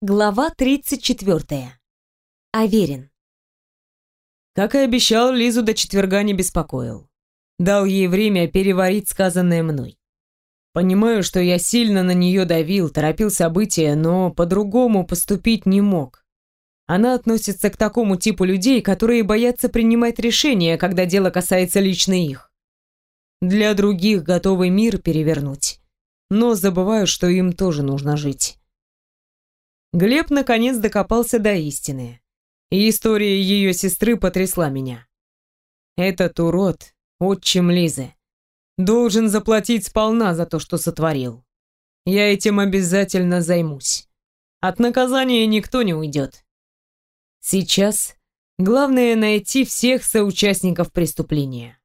Глава 34. Аверин. Как и обещал, Лизу до четверга не беспокоил. Дал ей время переварить сказанное мной. Понимаю, что я сильно на нее давил, торопил события, но по-другому поступить не мог. Она относится к такому типу людей, которые боятся принимать решения, когда дело касается лично их. Для других готовы мир перевернуть, но забывают, что им тоже нужно жить. Глеб наконец докопался до истины. И история ее сестры потрясла меня. Этот урод, отчим Лизы, должен заплатить сполна за то, что сотворил. Я этим обязательно займусь. От наказания никто не уйдет. Сейчас главное найти всех соучастников преступления.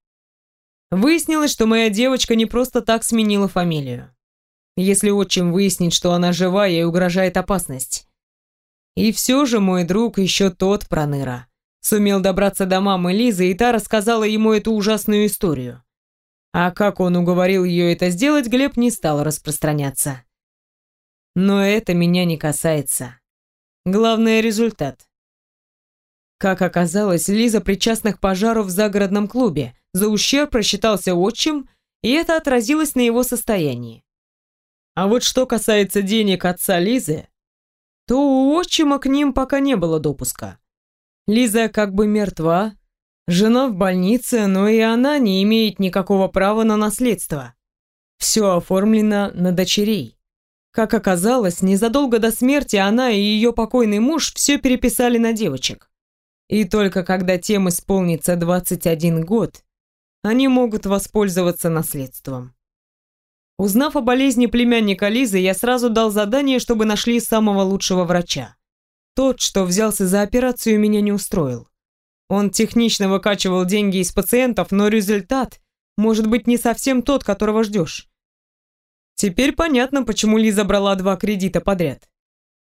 Выяснилось, что моя девочка не просто так сменила фамилию если отчим выяснит, что она жива, ей угрожает опасность. И все же мой друг еще тот проныра. Сумел добраться до мамы Лизы, и та рассказала ему эту ужасную историю. А как он уговорил ее это сделать, Глеб не стал распространяться. Но это меня не касается. Главное – результат. Как оказалось, Лиза причастна к пожару в загородном клубе. За ущерб просчитался отчим, и это отразилось на его состоянии. А вот что касается денег отца Лизы, то у отчима к ним пока не было допуска. Лиза как бы мертва, жена в больнице, но и она не имеет никакого права на наследство. Все оформлено на дочерей. Как оказалось, незадолго до смерти она и ее покойный муж все переписали на девочек. И только когда тем исполнится 21 год, они могут воспользоваться наследством. Узнав о болезни племянника Лизы, я сразу дал задание, чтобы нашли самого лучшего врача. Тот, что взялся за операцию, меня не устроил. Он технично выкачивал деньги из пациентов, но результат может быть не совсем тот, которого ждешь. Теперь понятно, почему Лиза брала два кредита подряд.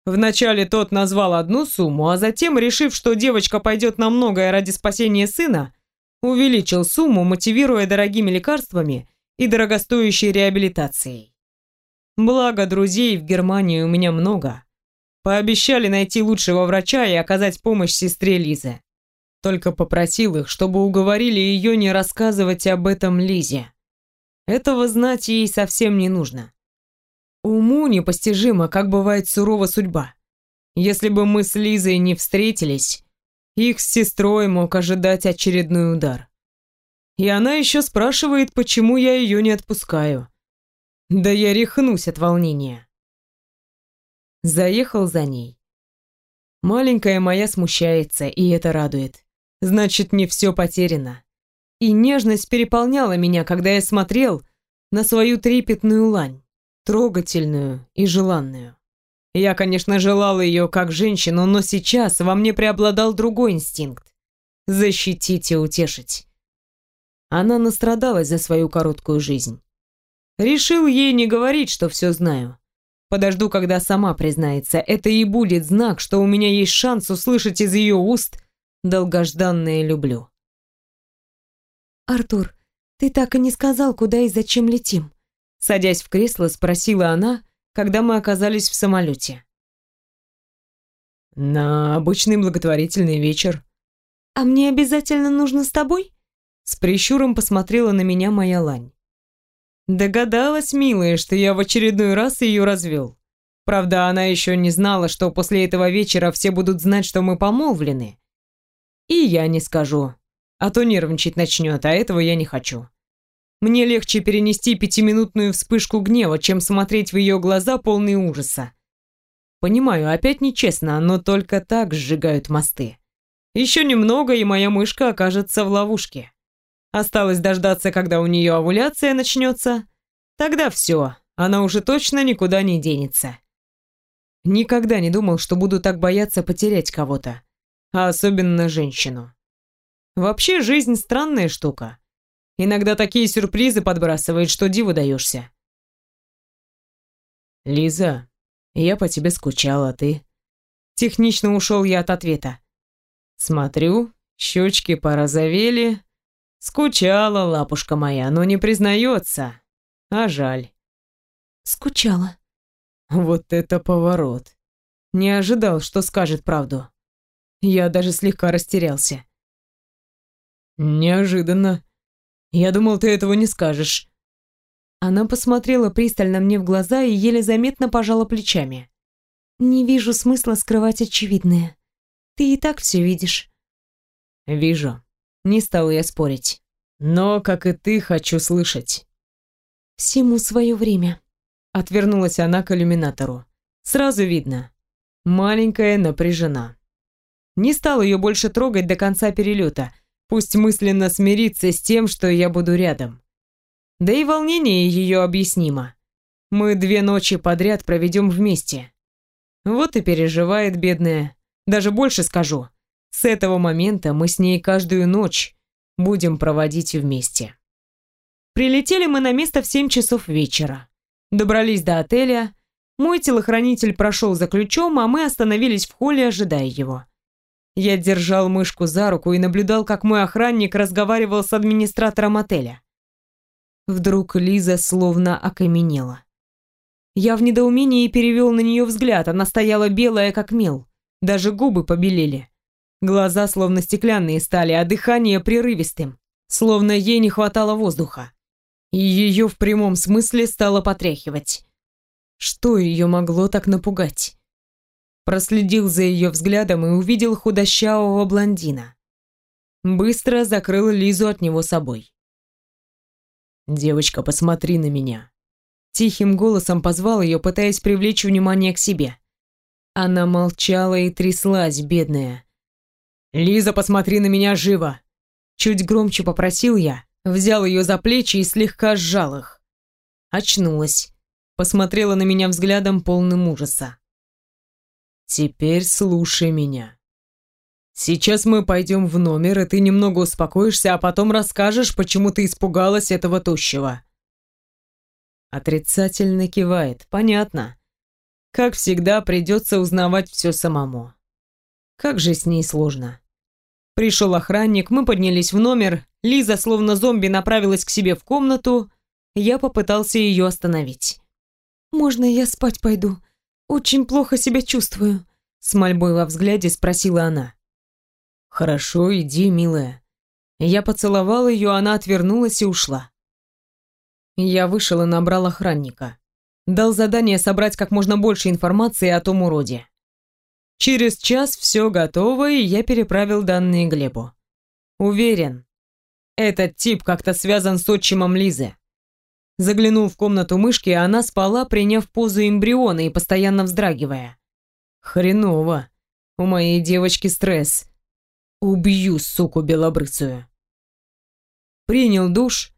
Вначале тот назвал одну сумму, а затем, решив, что девочка пойдет на многое ради спасения сына, увеличил сумму, мотивируя дорогими лекарствами и дорогостоящей реабилитацией. Благо, друзей в Германии у меня много. Пообещали найти лучшего врача и оказать помощь сестре Лизе. Только попросил их, чтобы уговорили ее не рассказывать об этом Лизе. Этого знать ей совсем не нужно. Уму непостижимо, как бывает сурова судьба. Если бы мы с Лизой не встретились, их с сестрой мог ожидать очередной удар. И она еще спрашивает, почему я ее не отпускаю. Да я рехнусь от волнения. Заехал за ней. Маленькая моя смущается, и это радует. Значит, не все потеряно. И нежность переполняла меня, когда я смотрел на свою трепетную лань, трогательную и желанную. Я, конечно, желал ее как женщину, но сейчас во мне преобладал другой инстинкт — защитить и утешить. Она настрадалась за свою короткую жизнь. Решил ей не говорить, что все знаю. Подожду, когда сама признается. Это и будет знак, что у меня есть шанс услышать из ее уст долгожданное «люблю». «Артур, ты так и не сказал, куда и зачем летим?» Садясь в кресло, спросила она, когда мы оказались в самолете. «На обычный благотворительный вечер». «А мне обязательно нужно с тобой?» С прищуром посмотрела на меня моя лань. Догадалась, милая, что я в очередной раз ее развел. Правда, она еще не знала, что после этого вечера все будут знать, что мы помолвлены. И я не скажу, а то нервничать начнет, а этого я не хочу. Мне легче перенести пятиминутную вспышку гнева, чем смотреть в ее глаза полные ужаса. Понимаю, опять нечестно, но только так сжигают мосты. Еще немного, и моя мышка окажется в ловушке. Осталось дождаться, когда у нее овуляция начнется. Тогда все, она уже точно никуда не денется. Никогда не думал, что буду так бояться потерять кого-то, а особенно женщину. Вообще жизнь странная штука. Иногда такие сюрпризы подбрасывает, что диву даешься. Лиза, я по тебе скучала, ты? Технично ушел я от ответа. Смотрю, щечки порозовели, Скучала лапушка моя, но не признается. А жаль. Скучала. Вот это поворот. Не ожидал, что скажет правду. Я даже слегка растерялся. Неожиданно. Я думал, ты этого не скажешь. Она посмотрела пристально мне в глаза и еле заметно пожала плечами. Не вижу смысла скрывать очевидное. Ты и так все видишь. Вижу. Не стал я спорить. Но, как и ты, хочу слышать. Всему свое время. Отвернулась она к иллюминатору. Сразу видно. Маленькая напряжена. Не стал ее больше трогать до конца перелета. Пусть мысленно смирится с тем, что я буду рядом. Да и волнение ее объяснимо. Мы две ночи подряд проведем вместе. Вот и переживает бедная. Даже больше скажу. С этого момента мы с ней каждую ночь будем проводить вместе. Прилетели мы на место в 7 часов вечера. Добрались до отеля. Мой телохранитель прошел за ключом, а мы остановились в холле, ожидая его. Я держал мышку за руку и наблюдал, как мой охранник разговаривал с администратором отеля. Вдруг Лиза словно окаменела. Я в недоумении перевел на нее взгляд, она стояла белая, как мел. Даже губы побелели. Глаза словно стеклянные стали, а дыхание прерывистым, словно ей не хватало воздуха. И ее в прямом смысле стало потряхивать. Что ее могло так напугать? Проследил за ее взглядом и увидел худощавого блондина. Быстро закрыл Лизу от него собой. «Девочка, посмотри на меня». Тихим голосом позвал ее, пытаясь привлечь внимание к себе. Она молчала и тряслась, бедная. «Лиза, посмотри на меня живо!» Чуть громче попросил я, взял ее за плечи и слегка сжал их. Очнулась, посмотрела на меня взглядом полным ужаса. Теперь слушай меня. Сейчас мы пойдем в номер, и ты немного успокоишься, а потом расскажешь, почему ты испугалась этого тощего. Отрицательно кивает. Понятно. Как всегда, придется узнавать все самому. Как же с ней сложно. Пришел охранник, мы поднялись в номер, Лиза, словно зомби, направилась к себе в комнату. Я попытался ее остановить. «Можно я спать пойду?» «Очень плохо себя чувствую», — с мольбой во взгляде спросила она. «Хорошо, иди, милая». Я поцеловал ее, она отвернулась и ушла. Я вышел и набрал охранника. Дал задание собрать как можно больше информации о том уроде. Через час все готово, и я переправил данные Глебу. Уверен, этот тип как-то связан с отчимом Лизы. Заглянул в комнату мышки, а она спала, приняв позу эмбриона и постоянно вздрагивая. Хреново. У моей девочки стресс. Убью суку белобрысую. Принял душ,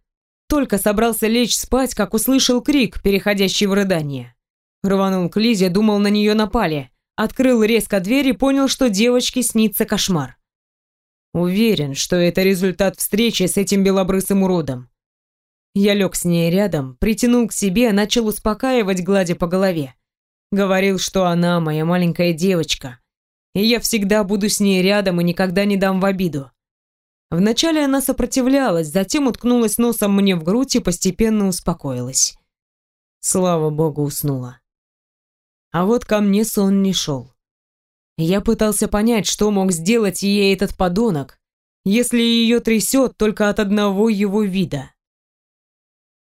только собрался лечь спать, как услышал крик, переходящий в рыдание. Рванул к Лизе, думал, на нее напали. Открыл резко дверь и понял, что девочке снится кошмар. Уверен, что это результат встречи с этим белобрысым уродом. Я лег с ней рядом, притянул к себе, начал успокаивать, гладя по голове. Говорил, что она моя маленькая девочка, и я всегда буду с ней рядом и никогда не дам в обиду. Вначале она сопротивлялась, затем уткнулась носом мне в грудь и постепенно успокоилась. Слава богу, уснула. А вот ко мне сон не шел. Я пытался понять, что мог сделать ей этот подонок, если ее трясет только от одного его вида.